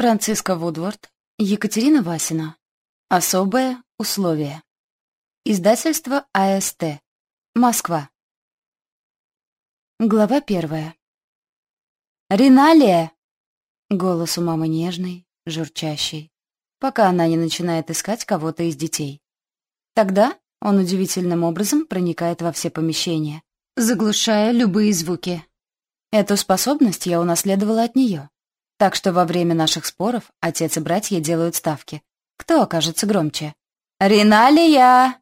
Франциска Вудворд, Екатерина Васина. Особое условие. Издательство АСТ. Москва. Глава первая. «Риналия!» Голос у мамы нежный, журчащий, пока она не начинает искать кого-то из детей. Тогда он удивительным образом проникает во все помещения, заглушая любые звуки. Эту способность я унаследовала от нее. Так что во время наших споров отец и братья делают ставки. Кто окажется громче? «Риналия!»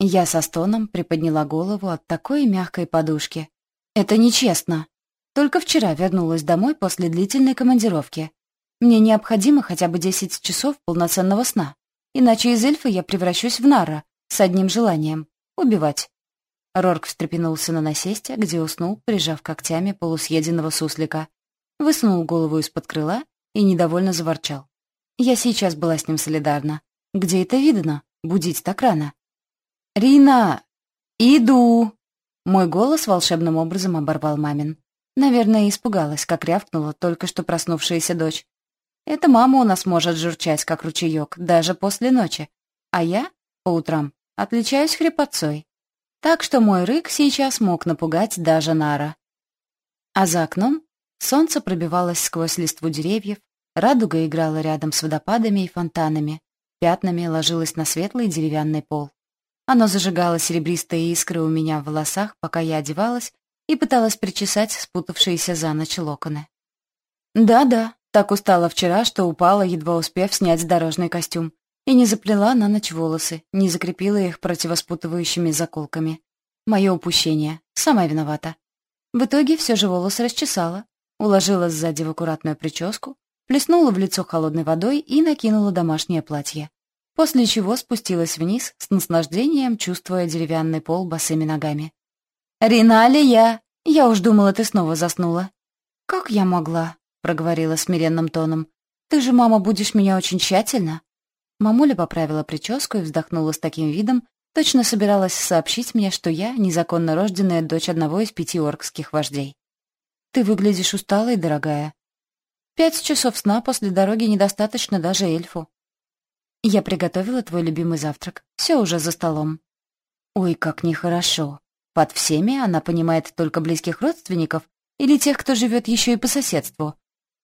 Я со стоном приподняла голову от такой мягкой подушки. Это нечестно. Только вчера вернулась домой после длительной командировки. Мне необходимо хотя бы 10 часов полноценного сна. Иначе из эльфа я превращусь в нара с одним желанием — убивать. Рорк встрепенулся на насесте, где уснул, прижав когтями полусъеденного суслика высунул голову из-под крыла и недовольно заворчал. Я сейчас была с ним солидарна. Где это видно? Будить так рано. «Рина! Иду!» Мой голос волшебным образом оборвал мамин. Наверное, испугалась, как рявкнула только что проснувшаяся дочь. Эта мама у нас может журчать, как ручеек, даже после ночи. А я, по утрам, отличаюсь хрипотцой. Так что мой рык сейчас мог напугать даже Нара. А за окном Солнце пробивалось сквозь листву деревьев, радуга играла рядом с водопадами и фонтанами, пятнами ложилась на светлый деревянный пол. Оно зажигало серебристые искры у меня в волосах, пока я одевалась и пыталась причесать спутавшиеся за ночь локоны. Да-да, так устала вчера, что упала, едва успев снять дорожный костюм, и не заплела на ночь волосы, не закрепила их противоспутывающими заколками. Мое упущение. Сама виновата. В итоге все же волосы расчесала, уложила сзади в аккуратную прическу, плеснула в лицо холодной водой и накинула домашнее платье. После чего спустилась вниз с наслаждением, чувствуя деревянный пол босыми ногами. «Риналия! Я уж думала, ты снова заснула». «Как я могла?» — проговорила смиренным тоном. «Ты же, мама, будешь меня очень тщательно». Мамуля поправила прическу и вздохнула с таким видом, точно собиралась сообщить мне, что я незаконно рожденная дочь одного из пяти оркских вождей. Ты выглядишь усталой, дорогая. Пять часов сна после дороги недостаточно даже эльфу. Я приготовила твой любимый завтрак. Все уже за столом. Ой, как нехорошо. Под всеми она понимает только близких родственников или тех, кто живет еще и по соседству.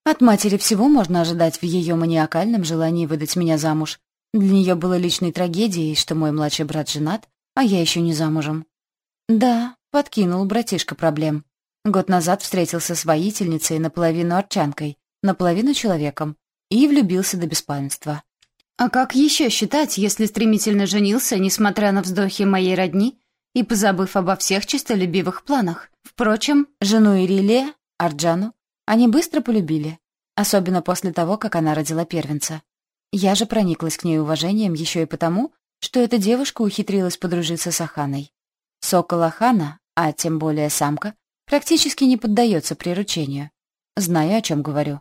От матери всего можно ожидать в ее маниакальном желании выдать меня замуж. Для нее было личной трагедией, что мой младший брат женат, а я еще не замужем. Да, подкинул братишка проблем. Год назад встретился с воительницей, наполовину арчанкой, наполовину человеком, и влюбился до беспамятства. А как еще считать, если стремительно женился, несмотря на вздохи моей родни, и позабыв обо всех честолюбивых планах? Впрочем, жену Ирилия, Арджану, они быстро полюбили, особенно после того, как она родила первенца. Я же прониклась к ней уважением еще и потому, что эта девушка ухитрилась подружиться с Аханой. Сокол Ахана, а тем более самка, практически не поддается приручению. Знаю, о чем говорю.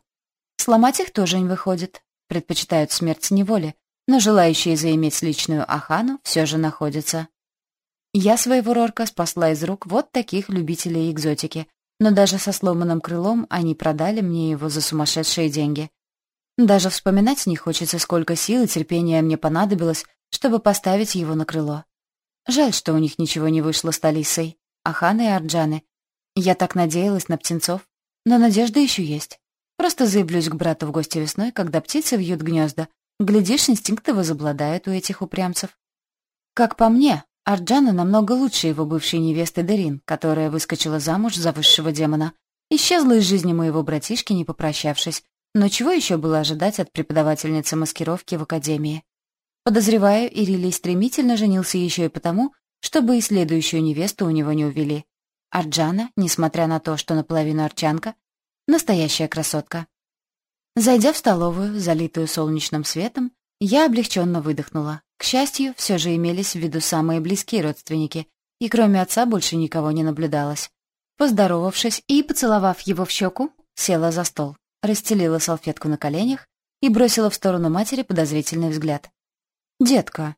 Сломать их тоже не выходит. Предпочитают смерть неволи, но желающие заиметь личную Ахану все же находятся. Я своего Рорка спасла из рук вот таких любителей экзотики, но даже со сломанным крылом они продали мне его за сумасшедшие деньги. Даже вспоминать не хочется, сколько сил и терпения мне понадобилось, чтобы поставить его на крыло. Жаль, что у них ничего не вышло с Талисой. Аханы и Арджаны я так надеялась на птенцов, но надежда еще есть. Просто заявлюсь к брату в гости весной, когда птицы вьют гнезда. Глядишь, инстинкты возобладают у этих упрямцев. Как по мне, Арджана намного лучше его бывшей невесты Дерин, которая выскочила замуж за высшего демона. Исчезла из жизни моего братишки, не попрощавшись. Но чего еще было ожидать от преподавательницы маскировки в академии? Подозреваю, Ирилий стремительно женился еще и потому, чтобы и следующую невесту у него не увели. Арджана, несмотря на то, что наполовину арчанка, настоящая красотка. Зайдя в столовую, залитую солнечным светом, я облегченно выдохнула. К счастью, все же имелись в виду самые близкие родственники, и кроме отца больше никого не наблюдалось. Поздоровавшись и поцеловав его в щеку, села за стол, расстелила салфетку на коленях и бросила в сторону матери подозрительный взгляд. «Детка,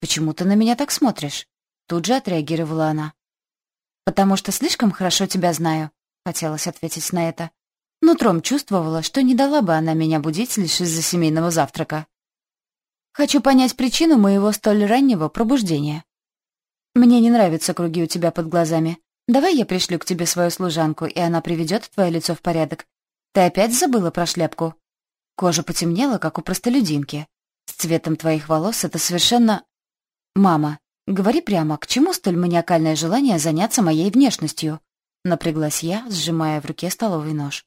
почему ты на меня так смотришь?» Тут же отреагировала она. «Потому что слишком хорошо тебя знаю», — хотелось ответить на это. Нутром чувствовала, что не дала бы она меня будить лишь из-за семейного завтрака. Хочу понять причину моего столь раннего пробуждения. Мне не нравятся круги у тебя под глазами. Давай я пришлю к тебе свою служанку, и она приведет твое лицо в порядок. Ты опять забыла про шляпку? Кожа потемнела, как у простолюдинки. С цветом твоих волос это совершенно... Мама, говори прямо, к чему столь маниакальное желание заняться моей внешностью? Напряглась я, сжимая в руке столовый нож.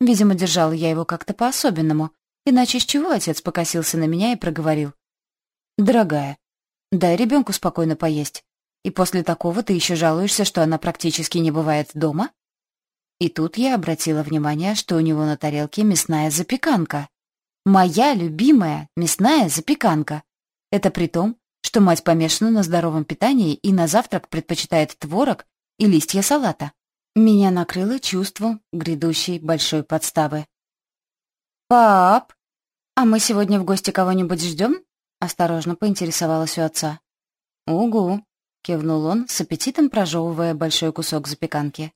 Видимо, держала я его как-то по-особенному, иначе с чего отец покосился на меня и проговорил. «Дорогая, дай ребенку спокойно поесть. И после такого ты еще жалуешься, что она практически не бывает дома?» И тут я обратила внимание, что у него на тарелке мясная запеканка. Моя любимая мясная запеканка. Это при том, что мать помешана на здоровом питании и на завтрак предпочитает творог и листья салата. Меня накрыло чувство грядущей большой подставы. «Пап, а мы сегодня в гости кого-нибудь ждем?» — осторожно поинтересовалась у отца. «Угу», — кивнул он, с аппетитом прожевывая большой кусок запеканки.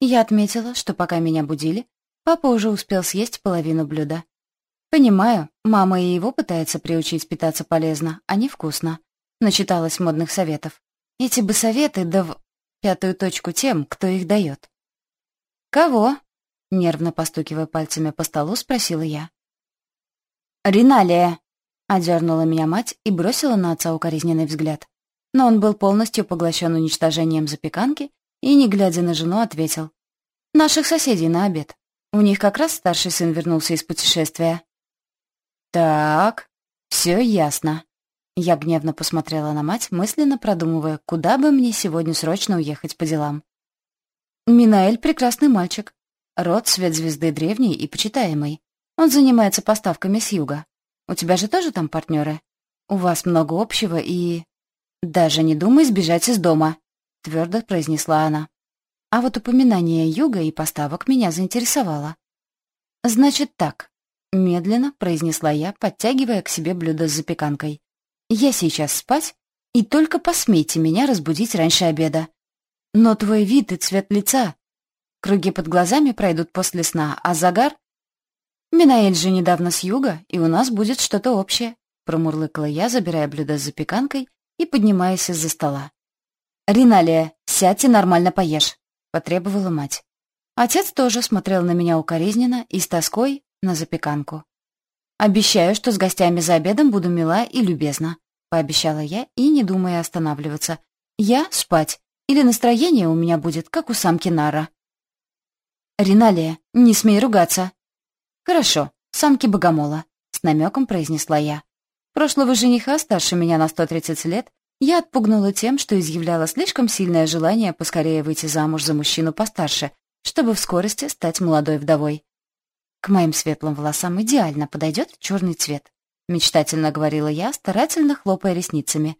Я отметила, что пока меня будили, папа уже успел съесть половину блюда. Понимаю, мама и его пытается приучить питаться полезно, а не вкусно. Начиталась модных советов. Эти бы советы, да в пятую точку тем, кто их дает. «Кого?» — нервно постукивая пальцами по столу, спросила я. «Риналия!» — одернула меня мать и бросила на отца укоризненный взгляд. Но он был полностью поглощен уничтожением запеканки и, не глядя на жену, ответил. «Наших соседей на обед. У них как раз старший сын вернулся из путешествия». «Так, все ясно», я гневно посмотрела на мать, мысленно продумывая, куда бы мне сегодня срочно уехать по делам. Минаэль — прекрасный мальчик. Род свет звезды древний и почитаемый. Он занимается поставками с юга. У тебя же тоже там партнеры? У вас много общего и... Даже не думай сбежать из дома, твердо произнесла она. А вот упоминание юга и поставок меня заинтересовало. Значит так, медленно произнесла я, подтягивая к себе блюдо с запеканкой. Я сейчас спать, и только посмейте меня разбудить раньше обеда. Но твой вид и цвет лица... Круги под глазами пройдут после сна, а загар... Минаэль же недавно с юга, и у нас будет что-то общее, промурлыкала я, забирая блюдо с запеканкой и поднимаясь из-за стола. «Риналия, сядь и нормально поешь», — потребовала мать. Отец тоже смотрел на меня укоризненно и с тоской на запеканку. «Обещаю, что с гостями за обедом буду мила и любезна», — пообещала я и, не думая останавливаться. «Я спать, или настроение у меня будет, как у самки Нара». «Риналия, не смей ругаться». «Хорошо, самки богомола», — с намеком произнесла я. Прошлого жениха, старше меня на 130 лет, я отпугнула тем, что изъявляла слишком сильное желание поскорее выйти замуж за мужчину постарше, чтобы в скорости стать молодой вдовой. К моим светлым волосам идеально подойдет черный цвет, мечтательно говорила я, старательно хлопая ресницами.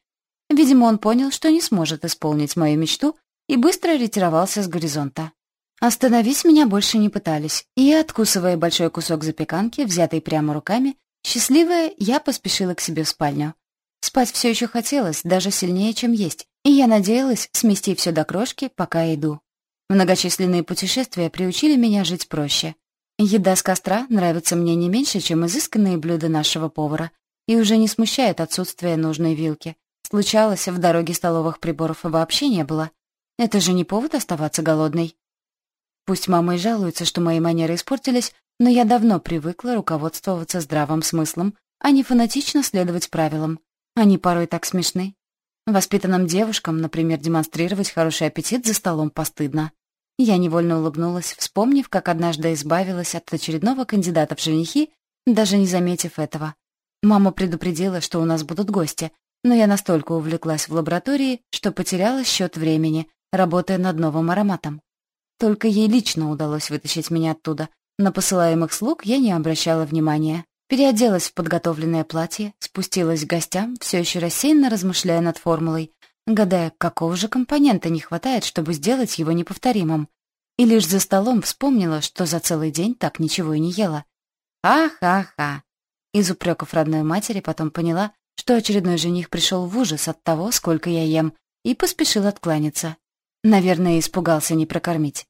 Видимо, он понял, что не сможет исполнить мою мечту, и быстро ретировался с горизонта. Остановить меня больше не пытались, и, откусывая большой кусок запеканки, взятый прямо руками, счастливая, я поспешила к себе в спальню. Спать все еще хотелось, даже сильнее, чем есть, и я надеялась смести все до крошки, пока иду. Многочисленные путешествия приучили меня жить проще. Еда с костра нравится мне не меньше, чем изысканные блюда нашего повара, и уже не смущает отсутствие нужной вилки. Случалось, в дороге столовых приборов вообще не было. Это же не повод оставаться голодной. Пусть мама и жалуется, что мои манеры испортились, но я давно привыкла руководствоваться здравым смыслом, а не фанатично следовать правилам. Они порой так смешны. Воспитанным девушкам, например, демонстрировать хороший аппетит за столом постыдно. Я невольно улыбнулась, вспомнив, как однажды избавилась от очередного кандидата в женихи, даже не заметив этого. Мама предупредила, что у нас будут гости, но я настолько увлеклась в лаборатории, что потеряла счет времени, работая над новым ароматом. Только ей лично удалось вытащить меня оттуда. На посылаемых слуг я не обращала внимания. Переоделась в подготовленное платье, спустилась к гостям, все еще рассеянно размышляя над формулой, гадая, какого же компонента не хватает, чтобы сделать его неповторимым. И лишь за столом вспомнила, что за целый день так ничего и не ела. Ха-ха-ха. Из упреков родной матери потом поняла, что очередной жених пришел в ужас от того, сколько я ем, и поспешил откланяться. Наверное, испугался не прокормить.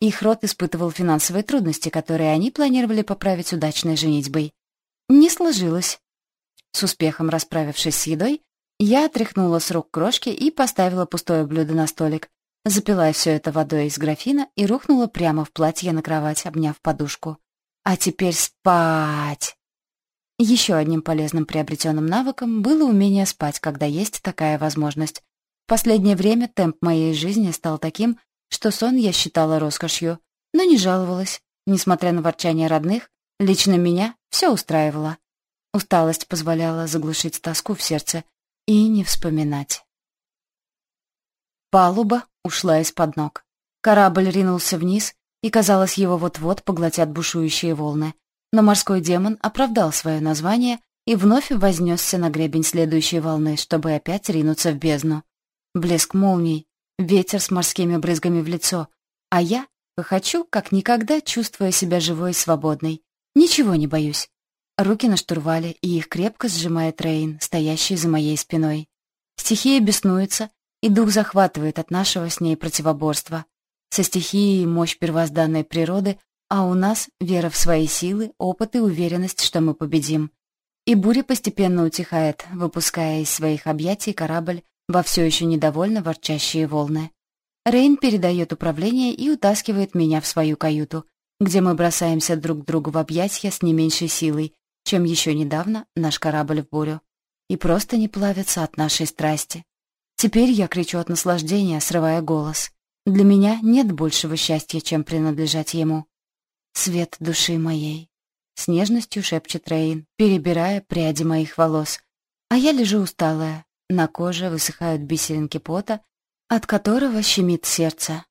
Их род испытывал финансовые трудности, которые они планировали поправить удачной женитьбой. Не сложилось. С успехом расправившись с едой, я отряхнула с рук крошки и поставила пустое блюдо на столик, запила все это водой из графина и рухнула прямо в платье на кровать, обняв подушку. А теперь спать! Еще одним полезным приобретенным навыком было умение спать, когда есть такая возможность. В последнее время темп моей жизни стал таким, что сон я считала роскошью, но не жаловалась. Несмотря на ворчание родных, лично меня все устраивало. Усталость позволяла заглушить тоску в сердце и не вспоминать. Палуба ушла из-под ног. Корабль ринулся вниз, и, казалось, его вот-вот поглотят бушующие волны но морской демон оправдал свое название и вновь вознесся на гребень следующей волны, чтобы опять ринуться в бездну. Блеск молний, ветер с морскими брызгами в лицо, а я хочу, как никогда, чувствуя себя живой и свободной. Ничего не боюсь. Руки на штурвале, и их крепко сжимает Рейн, стоящий за моей спиной. Стихия беснуется, и дух захватывает от нашего с ней противоборства. Со стихией мощь первозданной природы а у нас вера в свои силы, опыт и уверенность, что мы победим. И буря постепенно утихает, выпуская из своих объятий корабль во все еще недовольно ворчащие волны. Рейн передает управление и утаскивает меня в свою каюту, где мы бросаемся друг к другу в объятья с не меньшей силой, чем еще недавно наш корабль в бурю. И просто не плавится от нашей страсти. Теперь я кричу от наслаждения, срывая голос. Для меня нет большего счастья, чем принадлежать ему свет души моей», — с нежностью шепчет Рейн, перебирая пряди моих волос. А я лежу усталая, на коже высыхают бисеринки пота, от которого щемит сердце.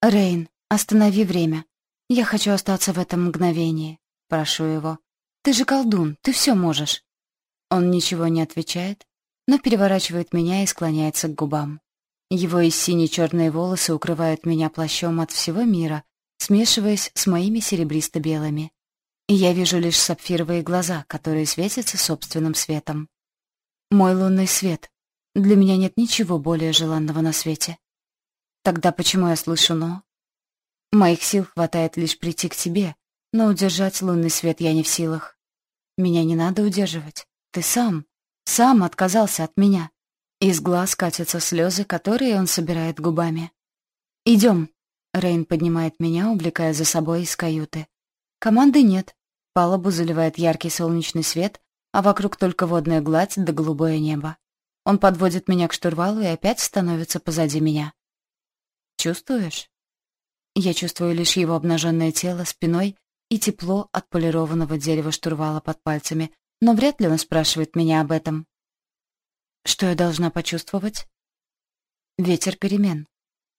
«Рейн, останови время. Я хочу остаться в этом мгновении», — прошу его. «Ты же колдун, ты все можешь». Он ничего не отвечает, но переворачивает меня и склоняется к губам. Его и сине-черные волосы укрывают меня плащом от всего мира, смешиваясь с моими серебристо-белыми. И я вижу лишь сапфировые глаза, которые светятся собственным светом. Мой лунный свет. Для меня нет ничего более желанного на свете. Тогда почему я слышу «но»? Моих сил хватает лишь прийти к тебе, но удержать лунный свет я не в силах. Меня не надо удерживать. Ты сам, сам отказался от меня. Из глаз катятся слезы, которые он собирает губами. «Идем», Рейн поднимает меня, увлекая за собой из каюты. Команды нет. Палубу заливает яркий солнечный свет, а вокруг только водная гладь да голубое небо. Он подводит меня к штурвалу и опять становится позади меня. «Чувствуешь?» Я чувствую лишь его обнаженное тело спиной и тепло от полированного дерева штурвала под пальцами, но вряд ли он спрашивает меня об этом. Что я должна почувствовать? Ветер перемен.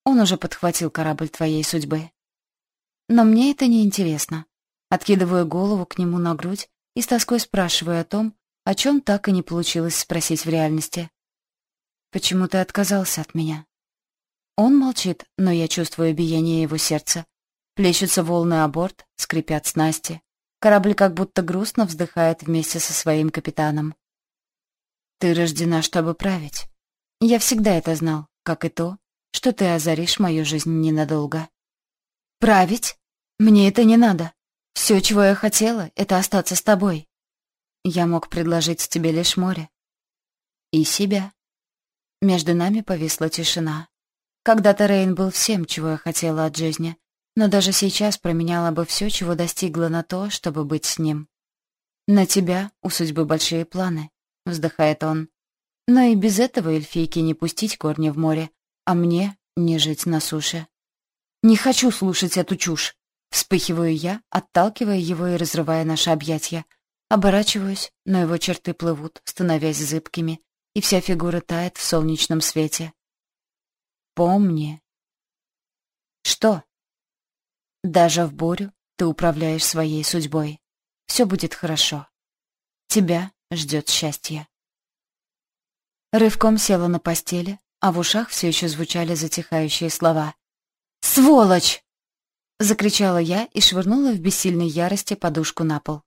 Он уже подхватил корабль твоей судьбы. Но мне это не интересно. Откидываю голову к нему на грудь и с тоской спрашиваю о том, о чем так и не получилось спросить в реальности. «Почему ты отказался от меня?» Он молчит, но я чувствую биение его сердца. Плещутся волны о борт, скрипят снасти. Корабль как будто грустно вздыхает вместе со своим капитаном. «Ты рождена, чтобы править. Я всегда это знал, как и то, что ты озаришь мою жизнь ненадолго. Править? Мне это не надо. Все, чего я хотела, это остаться с тобой. Я мог предложить тебе лишь море. И себя. Между нами повисла тишина. Когда-то Рейн был всем, чего я хотела от жизни, но даже сейчас променяла бы все, чего достигла на то, чтобы быть с ним. «На тебя у судьбы большие планы», — вздыхает он. «Но и без этого эльфийки не пустить корни в море, а мне не жить на суше. Не хочу слушать эту чушь. Вспыхиваю я, отталкивая его и разрывая наши объятия. Оборачиваюсь, но его черты плывут, становясь зыбкими, и вся фигура тает в солнечном свете. Помни. Что? Даже в бурю ты управляешь своей судьбой. Все будет хорошо. Тебя ждет счастье. Рывком села на постели, а в ушах все еще звучали затихающие слова. «Сволочь!» — закричала я и швырнула в бессильной ярости подушку на пол.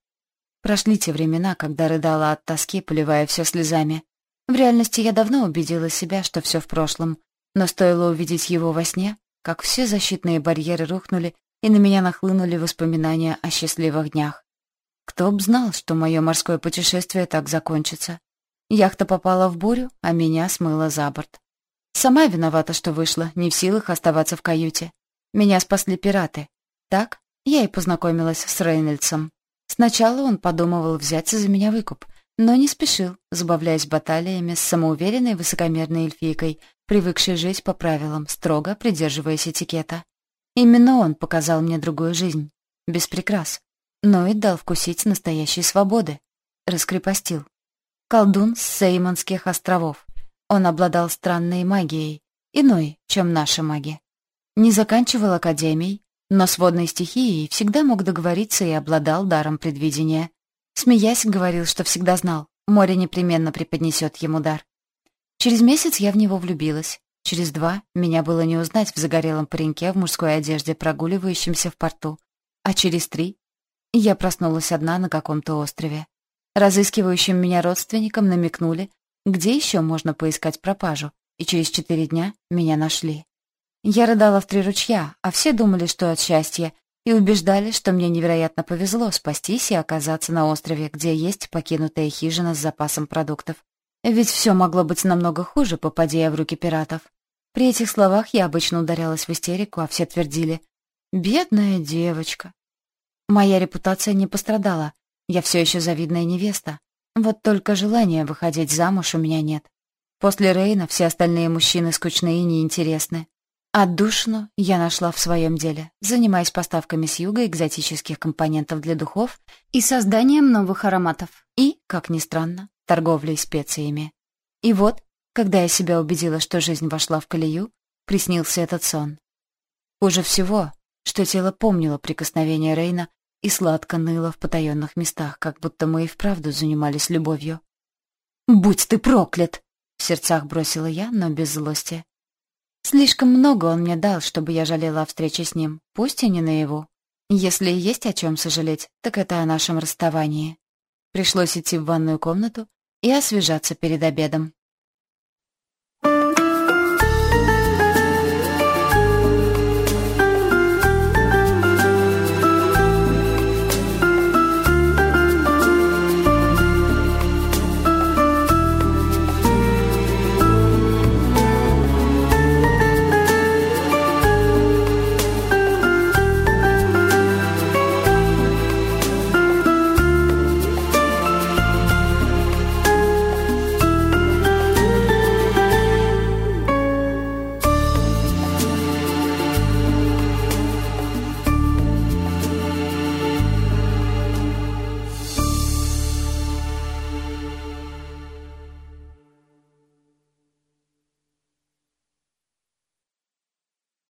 Прошли те времена, когда рыдала от тоски, поливая все слезами. В реальности я давно убедила себя, что все в прошлом, но стоило увидеть его во сне, как все защитные барьеры рухнули, и на меня нахлынули воспоминания о счастливых днях. Кто б знал, что мое морское путешествие так закончится. Яхта попала в бурю, а меня смыло за борт. Сама виновата, что вышла, не в силах оставаться в каюте. Меня спасли пираты. Так я и познакомилась с Рейнольдсом. Сначала он подумывал взяться за меня выкуп, но не спешил, забавляясь баталиями с самоуверенной высокомерной эльфийкой, привыкшей жить по правилам, строго придерживаясь этикета. Именно он показал мне другую жизнь, без прикрас, но и дал вкусить настоящей свободы. Раскрепостил. Колдун с Сеймонских островов. Он обладал странной магией, иной, чем наши маги. Не заканчивал академией, но с водной стихией всегда мог договориться и обладал даром предвидения. Смеясь, говорил, что всегда знал, море непременно преподнесет ему дар. Через месяц я в него влюбилась. Через два меня было не узнать в загорелом пареньке в мужской одежде, прогуливающемся в порту. А через три я проснулась одна на каком-то острове. Разыскивающим меня родственникам намекнули, где еще можно поискать пропажу, и через четыре дня меня нашли. Я рыдала в три ручья, а все думали, что от счастья, и убеждали, что мне невероятно повезло спастись и оказаться на острове, где есть покинутая хижина с запасом продуктов. Ведь все могло быть намного хуже, попадя в руки пиратов. При этих словах я обычно ударялась в истерику, а все твердили «Бедная девочка». Моя репутация не пострадала, я все еще завидная невеста. Вот только желания выходить замуж у меня нет. После Рейна все остальные мужчины скучны и неинтересны. Отдушину я нашла в своем деле, занимаясь поставками с юга экзотических компонентов для духов и созданием новых ароматов. И, как ни странно, торговлей специями. И вот, когда я себя убедила, что жизнь вошла в колею, приснился этот сон. Хуже всего, что тело помнило прикосновение Рейна и сладко ныло в потаенных местах, как будто мы и вправду занимались любовью. «Будь ты проклят!» — в сердцах бросила я, но без злости. Слишком много он мне дал, чтобы я жалела о встрече с ним, пусть и не наяву. Если и есть о чем сожалеть, так это о нашем расставании. Пришлось идти в ванную комнату и освежаться перед обедом.